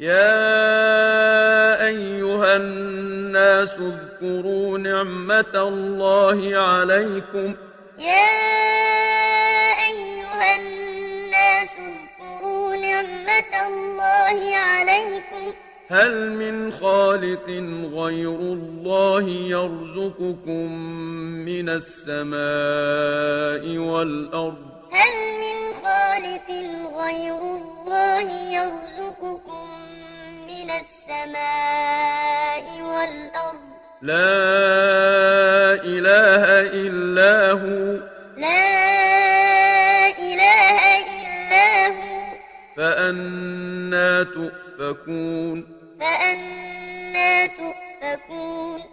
يا أيها الناس اذكروا نعمة الله عليكم. يا أيها الناس اذكروا نعمة الله عليكم. هل من خالق غير الله يرزقكم من السماء والأرض؟ هل من خالق غير الله يرزقكم السماء والأرض. لا إله إلا هو. لا إله إلا هو. فأنا تؤفكون. فأنا تؤفكون.